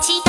七